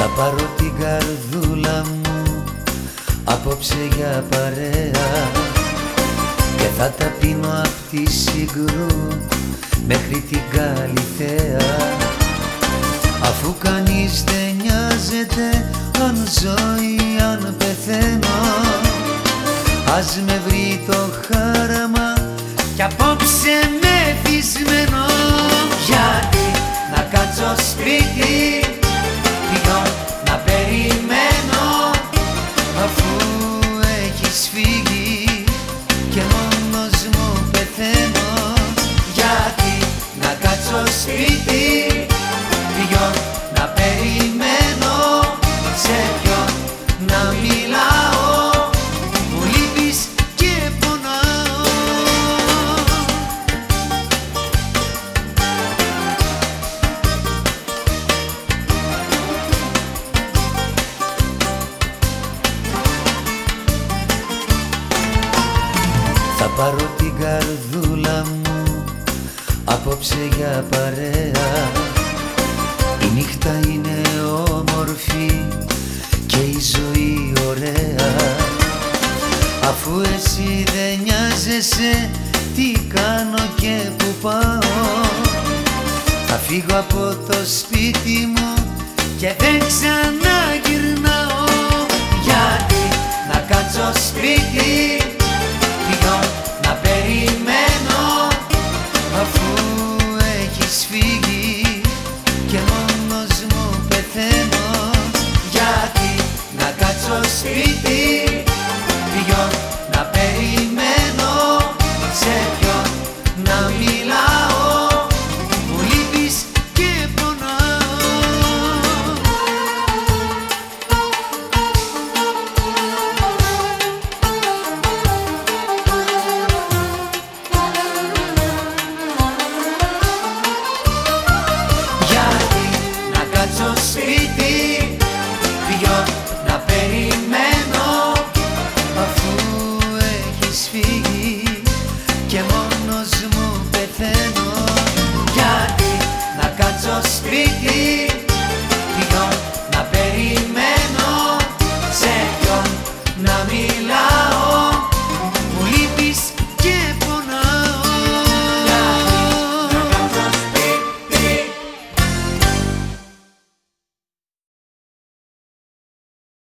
Θα πάρω την καρδούλα μου απόψε για παρέα και θα τα πίνω απ' τη συγκρού μέχρι την καλυθέα. Αφού κανείς δεν νοιάζεται αν ζωή αν πεθαίνω ας με βρει το χάραμα και απόψε με μεθυσμένο Γιατί να κάτσω σπίτι έχεις φύγει Και μόνος μου πεθαίνω. Γιατί να κάτσω σπίτι πάρω την καρδούλα μου Απόψε για παρέα. Η νύχτα είναι όμορφη Και η ζωή ωραία. Αφού εσύ δεν νοιάζεσαι Τι κάνω και που πάω Θα φύγω από το σπίτι μου Και δεν ξαναγυρνάω. Γιατί να κάτσω σπίτι μόνος He